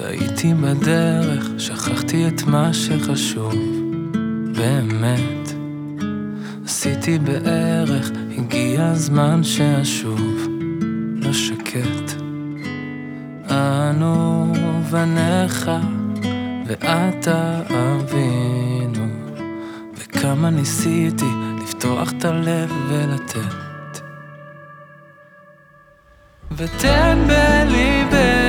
הייתי בדרך, שכחתי את מה שחשוב, באמת. עשיתי בערך, הגיע הזמן שאשוב, לא שקט. אנו בניך, ואתה אבינו, וכמה ניסיתי לפתוח את הלב ולתת. ותן בליבנו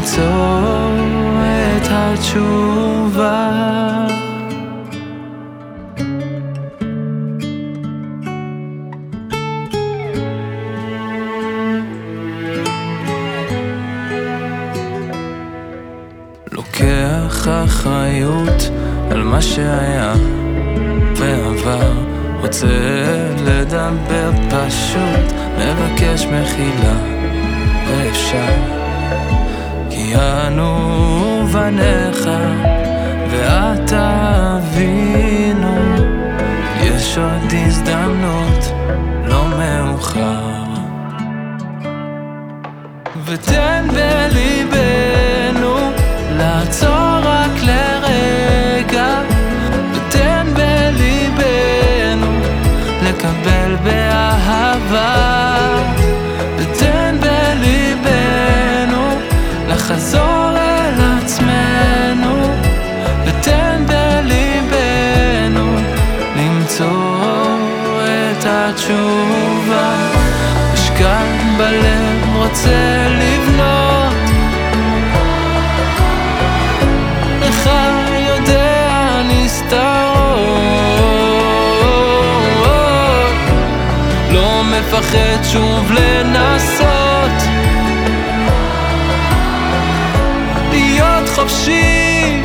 למצוא את התשובה. לוקח אחריות על מה שהיה ועבר רוצה לדבר פשוט, מבקש מחילה ואפשר אנו בניך ואתה אבינו יש עוד הזדמנות, לא מאוחר. ותן בליבנו לעצור רק לרגע ותן בליבנו לקבל באהבה התשובה. משכן בלב רוצה לבנות. לך יודע נסתרות לא מפחד שוב לנסות. להיות חופשי